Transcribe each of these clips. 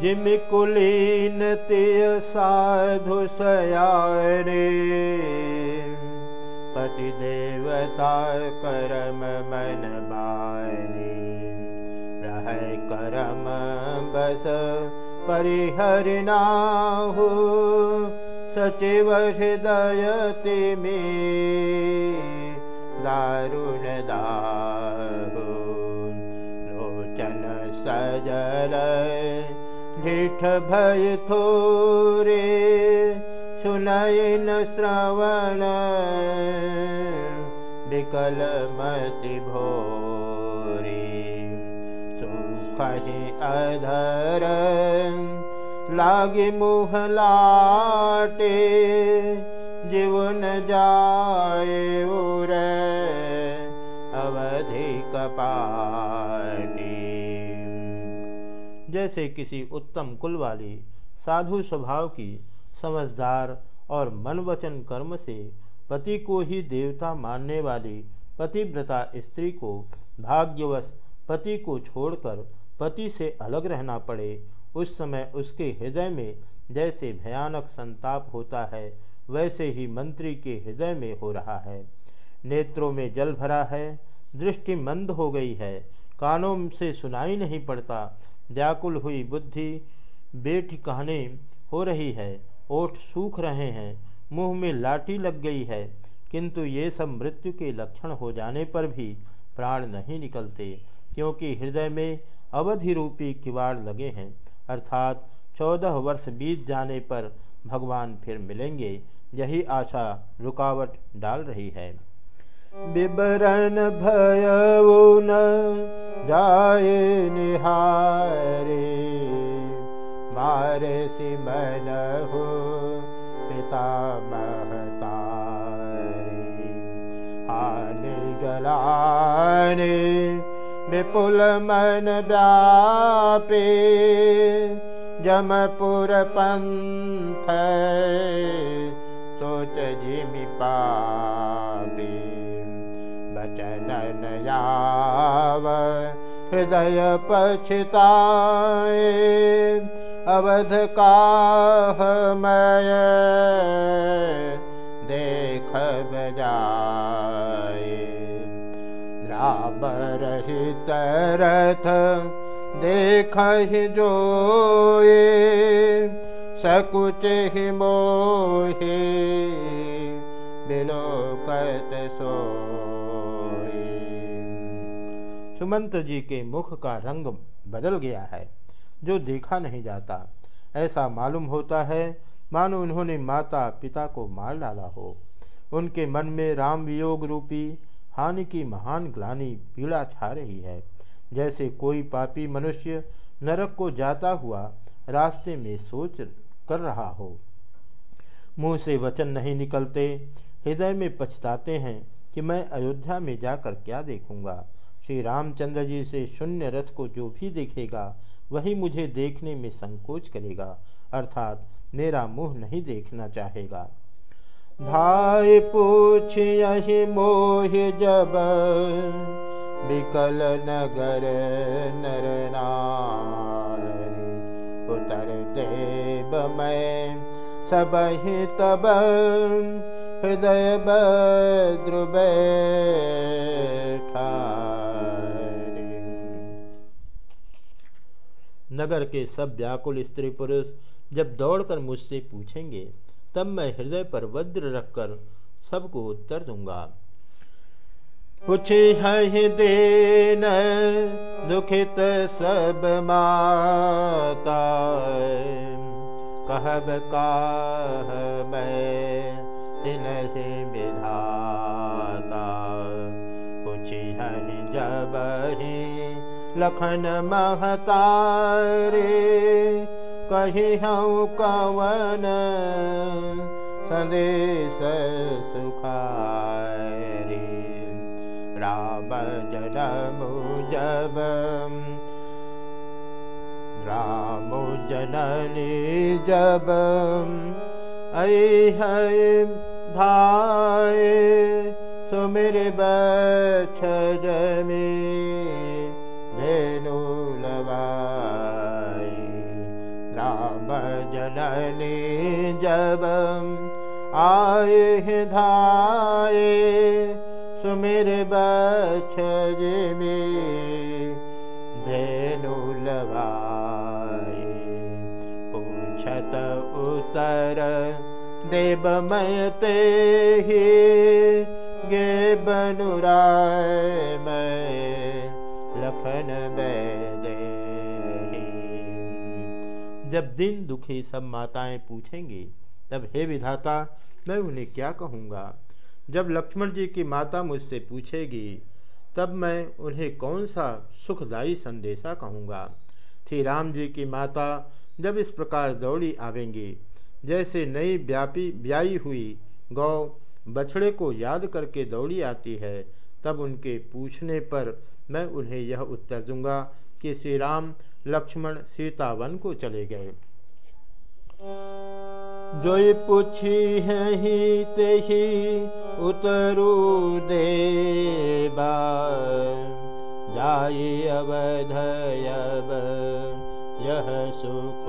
Gym कुलीन तिय साधु सयारे। पति देवता करम मन बारी रह करम बस परिहरिनाहु सचिव हृदयति में दारुण दाहु। लोचन सजल ढिठ भय थोरे सुनयन श्रवण विकल मति भोरी। सुख अधर लागे मुह लाटे जीवन जाए जैसे किसी उत्तम कुल वाली साधु स्वभाव की समझदार और मन वचन कर्म से पति को ही देवता मानने वाली पतिव्रता स्त्री को भाग्यवश पति को छोड़कर पति से अलग रहना पड़े, उस समय उसके हृदय में जैसे भयानक संताप होता है, वैसे ही मंत्री के हृदय में हो रहा है। नेत्रों में जल भरा है, दृष्टि मंद हो गई है, कानों से सुनाई नहीं पड़ता व्याकुल हुई बुद्धि बेटी कहने हो रही है। ओठ सूख रहे हैं, मुँह में लाठी लग गई है, किंतु ये सब मृत्यु के लक्षण हो जाने पर भी प्राण नहीं निकलते, क्योंकि हृदय में अवधि रूपी किवाड़ लगे हैं। अर्थात चौदह वर्ष बीत जाने पर भगवान फिर मिलेंगे, यही आशा रुकावट डाल रही है। विवरण भय न जाए निहारे मारे सिमन हो पिता महतारे। आने गलाने विपुल मन व्यापे जमपुर पंथ सोच जिमि पापे हृदय पछताए अवध काह मय देख बजाए राम रहित रथ देख जो सकुच ही मोहे बिलोकत सो सुमंत्र जी के मुख का रंग बदल गया है, जो देखा नहीं जाता। ऐसा मालूम होता है, मानो उन्होंने माता पिता को मार डाला हो। उनके मन में राम वियोग रूपी, हानि की महान ग्लानी पीड़ा छा रही है। जैसे कोई पापी मनुष्य नरक को जाता हुआ रास्ते में सोच कर रहा हो। मुँह से वचन नहीं निकलते, हृदय में पछताते हैं कि मैं अयोध्या में जाकर क्या देखूँगा। श्री रामचंद्र जी से शून्य रथ को जो भी देखेगा, वही मुझे देखने में संकोच करेगा, अर्थात मेरा मुँह नहीं देखना चाहेगा। धाय पूछ यही मोह जब विकल नगर नर उतर देव मैं, सब तब हृदय बद्रुब नगर के सब व्याकुल स्त्री पुरुष जब दौड़कर मुझसे पूछेंगे, तब मैं हृदय पर वज्र रखकर सबको उत्तर दूँगा। पूछे देन, दुखित सब माता कहब काह मैं तिनहि विधाता पूछी है जब ही लखन महतारे कही हूँ कवन संदेश सुखारी। राम जनम जब राम जननी जब ऐ धाय सुमिर बछ जमी जननी जब आए धाये सुमिर बछ में धेनु लवाए पूछत उतर देव मयते ही गे बनुराय मैं जब दिन दुखी सब माताएँ पूछेंगी, तब हे विधाता, मैं उन्हें क्या कहूँगा? जब लक्ष्मण जी की माता मुझसे पूछेगी, तब मैं उन्हें कौन सा सुखदायी संदेशा कहूँगा? थी राम जी की माता जब इस प्रकार दौड़ी आवेंगी, जैसे नई व्यापी ब्याई हुई गौ बछड़े को याद करके दौड़ी आती है, तब उनके पूछने पर मैं उन्हें यह उत्तर दूँगा कि श्री राम लक्ष्मण सीतावन को चले गए। जो पूछी है ही ते ही उतरू देबा जाई अवधयब यह सुख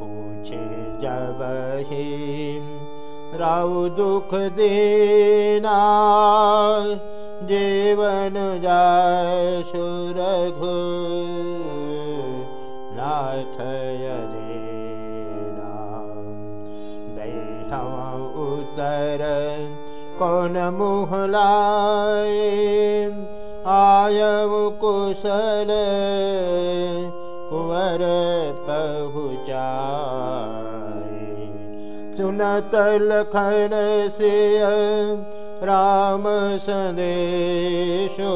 पूछे जब ही राउ दुख देना जीवन जाय सुरघु नाथ उतर कौन मुहलाए आयव कुशल कुंवर लखन से राम संदेशो।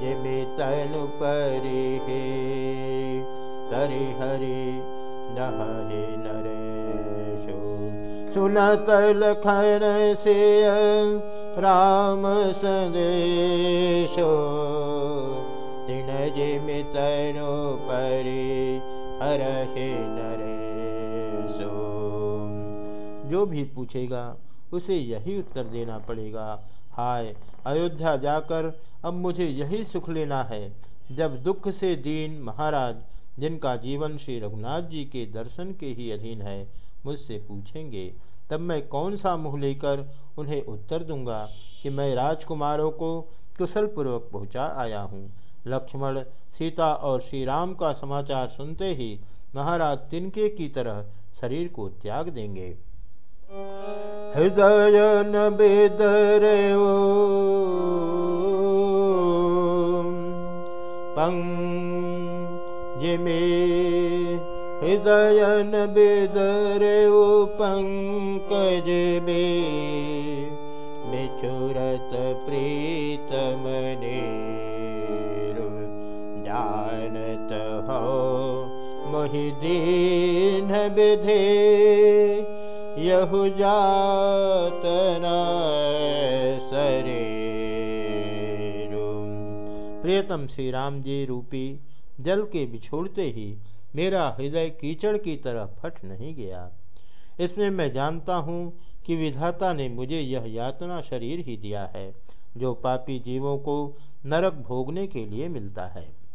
जिमि तनु परि हरि हरि नहे नरेशो। सुनत लखन से राम संदेशो। तिन जिमि तनु परि हरहि नरेशो। जो भी पूछेगा उसे यही उत्तर देना पड़ेगा। हाय, अयोध्या जाकर अब मुझे यही सुख लेना है। जब दुख से दीन महाराज, जिनका जीवन श्री रघुनाथ जी के दर्शन के ही अधीन है, मुझसे पूछेंगे, तब मैं कौन सा मुँह लेकर उन्हें उत्तर दूँगा कि मैं राजकुमारों को कुशलपूर्वक पहुँचा आया हूँ। लक्ष्मण, सीता और श्री राम का समाचार सुनते ही महाराज तिनके की तरह शरीर को त्याग देंगे। हृदय न बे पिमे हृदय न बेदरे पङ्कजी प्रीतमने जानत हो मोहि दीन विधे। यहु प्रियतम श्री राम जी रूपी जल के बिछोड़ते ही मेरा हृदय कीचड़ की तरह फट नहीं गया। इसमें मैं जानता हूँ कि विधाता ने मुझे यह यातना शरीर ही दिया है, जो पापी जीवों को नरक भोगने के लिए मिलता है।